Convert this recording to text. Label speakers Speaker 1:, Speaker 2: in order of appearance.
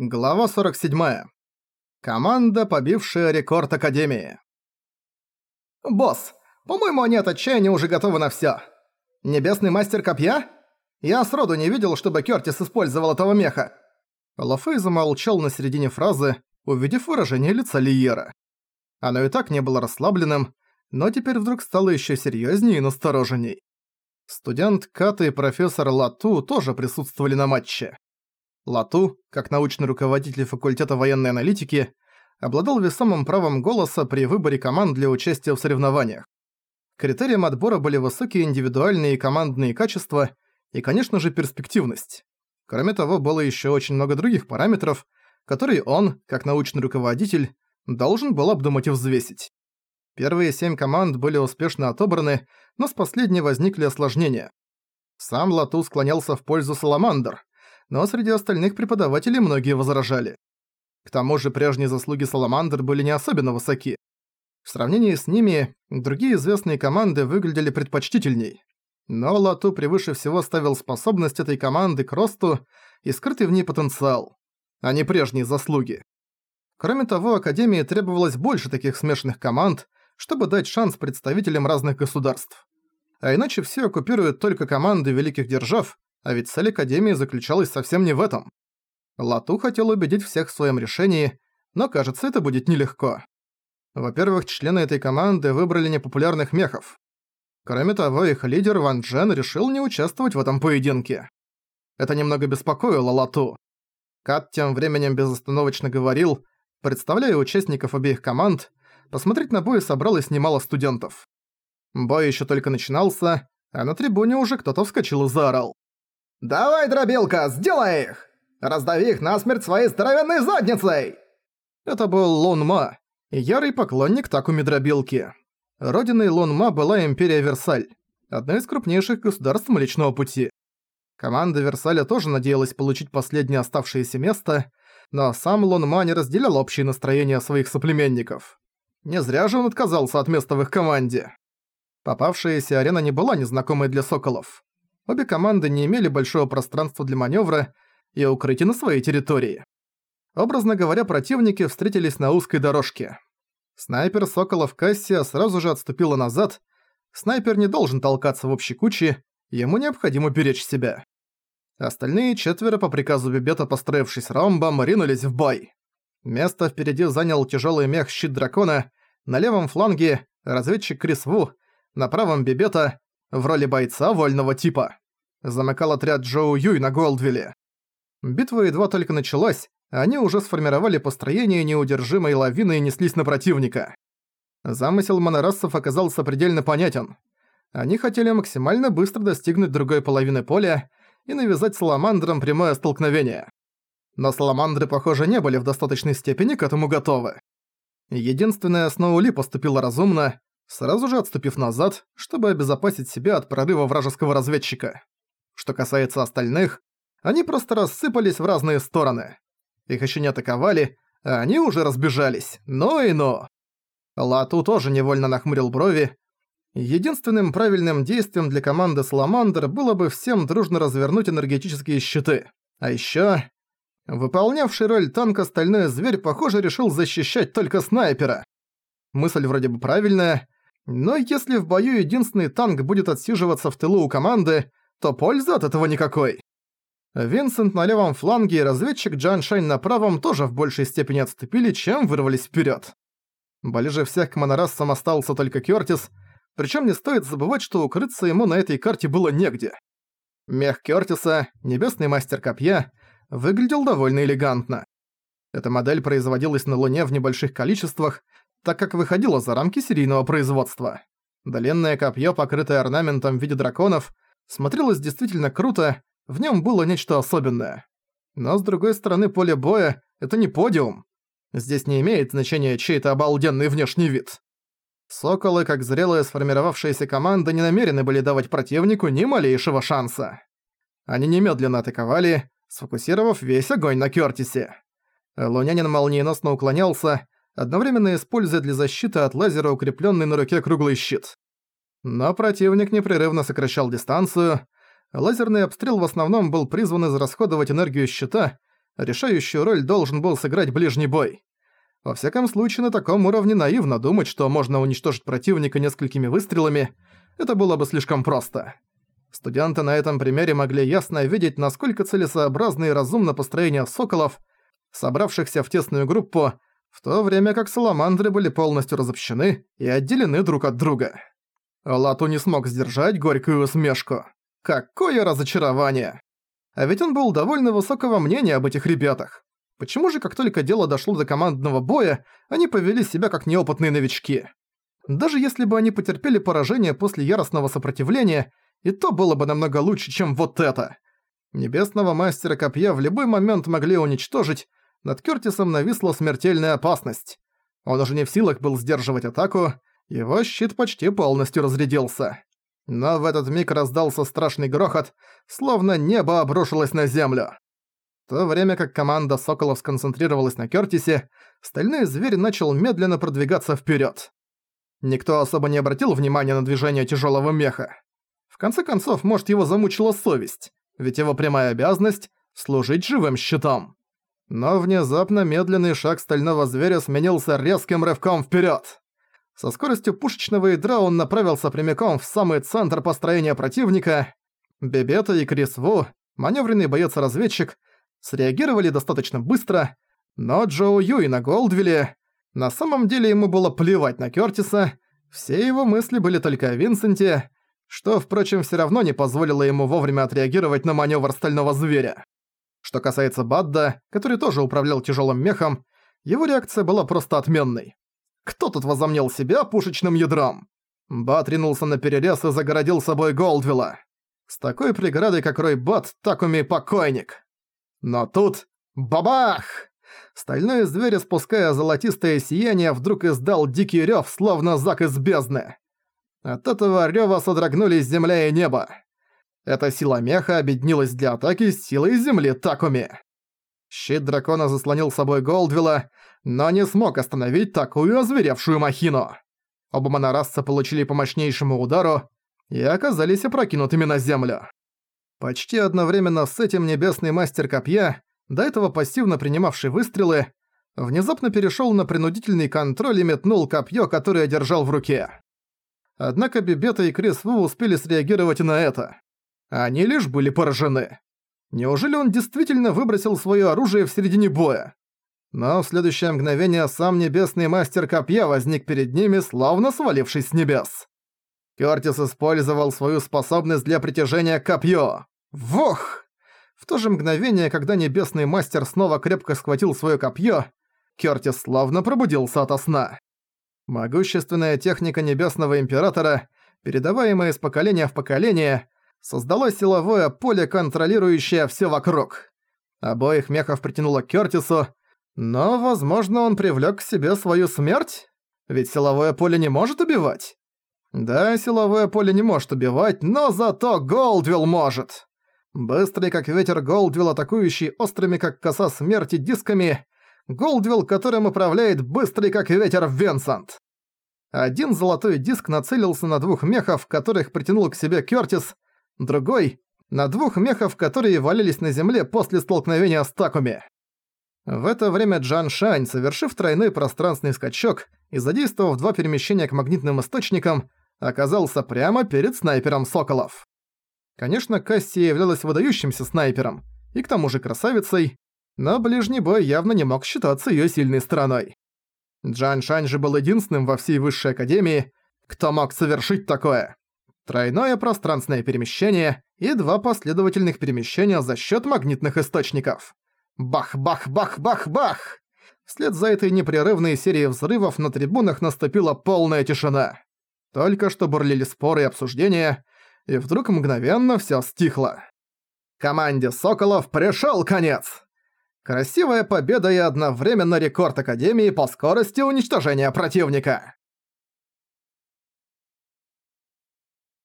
Speaker 1: Глава 47. Команда, побившая рекорд Академии. «Босс, по-моему, они от отчаяния уже готовы на всё. Небесный мастер копья? Я сроду не видел, чтобы Кёртис использовал этого меха». Лафей замолчал на середине фразы, увидев выражение лица Лиера. Оно и так не было расслабленным, но теперь вдруг стало ещё серьёзнее и настороженней. Студент Ката и профессор Лату тоже присутствовали на матче. Лату, как научный руководитель факультета военной аналитики, обладал весомым правом голоса при выборе команд для участия в соревнованиях. Критерием отбора были высокие индивидуальные и командные качества и, конечно же, перспективность. Кроме того, было еще очень много других параметров, которые он, как научный руководитель, должен был обдумать и взвесить. Первые семь команд были успешно отобраны, но с последней возникли осложнения. Сам Лату склонялся в пользу Саламандр, но среди остальных преподавателей многие возражали. К тому же прежние заслуги Саламандр были не особенно высоки. В сравнении с ними, другие известные команды выглядели предпочтительней. Но Лату превыше всего ставил способность этой команды к росту и скрытый в ней потенциал, а не прежние заслуги. Кроме того, Академии требовалось больше таких смешанных команд, чтобы дать шанс представителям разных государств. А иначе все оккупируют только команды великих держав, а ведь цель Академии заключалась совсем не в этом. Лату хотел убедить всех в своем решении, но кажется, это будет нелегко. Во-первых, члены этой команды выбрали непопулярных мехов. Кроме того, их лидер Ван Джен решил не участвовать в этом поединке. Это немного беспокоило Лату. Кат тем временем безостановочно говорил, представляя участников обеих команд, посмотреть на бой собралось немало студентов. Бой еще только начинался, а на трибуне уже кто-то вскочил и заорал. «Давай, дробилка, сделай их! Раздави их насмерть своей здоровенной задницей!» Это был Лон Ма, ярый поклонник Такуми дробилки. Родиной Лон Ма была Империя Версаль, одно из крупнейших государств Млечного Пути. Команда Версаля тоже надеялась получить последнее оставшееся место, но сам Лон Ма не разделял общее настроение своих соплеменников. Не зря же он отказался от места в их команде. Попавшаяся арена не была незнакомой для соколов. Обе команды не имели большого пространства для маневра и укрытия на своей территории. Образно говоря, противники встретились на узкой дорожке. Снайпер Соколов Кассия сразу же отступила назад. Снайпер не должен толкаться в общей куче, ему необходимо беречь себя. Остальные четверо по приказу Бибета, построившись ромбом, ринулись в бой. Место впереди занял тяжелый мех щит дракона, на левом фланге разведчик Крис Ву, на правом Бибета, в роли бойца вольного типа. Замыкал отряд Джоу Юй на Голдвилле. Битва едва только началась, они уже сформировали построение неудержимой лавины и неслись на противника. Замысел монорассов оказался предельно понятен. Они хотели максимально быстро достигнуть другой половины поля и навязать саламандрам прямое столкновение. Но саламандры, похоже, не были в достаточной степени к этому готовы. Единственное, Сноули поступила разумно, сразу же отступив назад, чтобы обезопасить себя от прорыва вражеского разведчика. Что касается остальных, они просто рассыпались в разные стороны. Их еще не атаковали, а они уже разбежались. Но и но. Лату тоже невольно нахмурил брови. Единственным правильным действием для команды Саламандр было бы всем дружно развернуть энергетические щиты. А еще, Выполнявший роль танка стальной зверь, похоже, решил защищать только снайпера. Мысль вроде бы правильная, но если в бою единственный танк будет отсиживаться в тылу у команды, то пользы от этого никакой. Винсент на левом фланге и разведчик Джан Шань на правом тоже в большей степени отступили, чем вырвались вперед. Ближе всех к монорассам остался только Кёртис, причем не стоит забывать, что укрыться ему на этой карте было негде. Мех Кёртиса, небесный мастер копья, выглядел довольно элегантно. Эта модель производилась на Луне в небольших количествах, так как выходила за рамки серийного производства. Длинное копье, покрытое орнаментом в виде драконов, смотрелось действительно круто, в нем было нечто особенное. Но с другой стороны, поле боя — это не подиум. Здесь не имеет значения чей-то обалденный внешний вид. Соколы, как зрелая сформировавшаяся команда, не намерены были давать противнику ни малейшего шанса. Они немедленно атаковали, сфокусировав весь огонь на Кёртисе. Лунянин молниеносно уклонялся, одновременно используя для защиты от лазера укреплённый на руке круглый щит. Но противник непрерывно сокращал дистанцию. Лазерный обстрел в основном был призван израсходовать энергию щита, Решающую роль должен был сыграть ближний бой. Во всяком случае, на таком уровне наивно думать, что можно уничтожить противника несколькими выстрелами. Это было бы слишком просто. Студенты на этом примере могли ясно видеть, насколько целесообразно и разумно построение соколов, собравшихся в тесную группу, в то время как саламандры были полностью разобщены и отделены друг от друга. Лату не смог сдержать горькую усмешку. Какое разочарование! А ведь он был довольно высокого мнения об этих ребятах. Почему же, как только дело дошло до командного боя, они повели себя как неопытные новички? Даже если бы они потерпели поражение после яростного сопротивления, и то было бы намного лучше, чем вот это. Небесного мастера копья в любой момент могли уничтожить, над Кёртисом нависла смертельная опасность. Он уже не в силах был сдерживать атаку, его щит почти полностью разрядился. Но в этот миг раздался страшный грохот, словно небо обрушилось на землю. В то время как команда Соколов сконцентрировалась на Кёртисе, стальной зверь начал медленно продвигаться вперед. Никто особо не обратил внимания на движение тяжелого меха. В конце концов, может, его замучила совесть, ведь его прямая обязанность — служить живым щитом. Но внезапно медленный шаг стального зверя сменился резким рывком вперед. Со скоростью пушечного ядра он направился прямиком в самый центр построения противника. Бебета и Крис Ву, маневренный боец-разведчик, среагировали достаточно быстро, но Джоу Юй на Голдвилле... На самом деле ему было плевать на Кёртиса, все его мысли были только о Винсенте, что, впрочем, все равно не позволило ему вовремя отреагировать на маневр стального зверя. Что касается Бадда, который тоже управлял тяжелым мехом, его реакция была просто отменной. Кто тут возомнил себя пушечным ядром? Бат ринулся на перерез и загородил собой Голдвилла. С такой преградой, как Рой Бат, Такуми покойник. Но тут... Бабах! Стальной зверь, спуская золотистое сияние, вдруг издал дикий рёв, словно зак из бездны. От этого рёва содрогнулись земля и небо. Эта сила меха объединилась для атаки с силой земли Такуми. Щит дракона заслонил собой Голдвилла, но не смог остановить такую озверевшую махину. Оба монорасца получили по мощнейшему удару и оказались опрокинутыми на землю. Почти одновременно с этим небесный мастер копья, до этого пассивно принимавший выстрелы, внезапно перешёл на принудительный контроль и метнул копье, которое держал в руке. Однако Бибета и Крис Ву успели среагировать на это. Они лишь были поражены. Неужели он действительно выбросил своё оружие в середине боя? Но в следующее мгновение сам небесный мастер копья возник перед ними, словно свалившись с небес. Кёртис использовал свою способность для притяжения копье. Вох! В то же мгновение, когда небесный мастер снова крепко схватил своё копье, Кёртис словно пробудился ото сна. Могущественная техника Небесного Императора, передаваемая из поколения в поколение, создала силовое поле, контролирующее все вокруг. Обоих мехов притянуло к Кёртису, но, возможно, он привлёк к себе свою смерть? Ведь силовое поле не может убивать. Да, силовое поле не может убивать, но зато Голдвилл может. Быстрый как ветер Голдвилл, атакующий острыми как коса смерти дисками, Голдвилл, которым управляет быстрый как ветер Винсент. Один золотой диск нацелился на двух мехов, которых притянул к себе Кёртис, другой — на двух мехов, которые валились на земле после столкновения с Такуми. В это время Джан Шань, совершив тройной пространственный скачок и задействовав два перемещения к магнитным источникам, оказался прямо перед снайпером Соколов. Конечно, Касси являлась выдающимся снайпером, и к тому же красавицей, но ближний бой явно не мог считаться её сильной стороной. Джан Шань же был единственным во всей высшей академии, кто мог совершить такое. Тройное пространственное перемещение и два последовательных перемещения за счёт магнитных источников. Бах-бах-бах-бах-бах! Вслед за этой непрерывной серией взрывов на трибунах наступила полная тишина. Только что бурлили споры и обсуждения, и вдруг мгновенно всё стихло. Команде Соколов пришёл конец! Красивая победа и одновременно рекорд Академии по скорости уничтожения противника.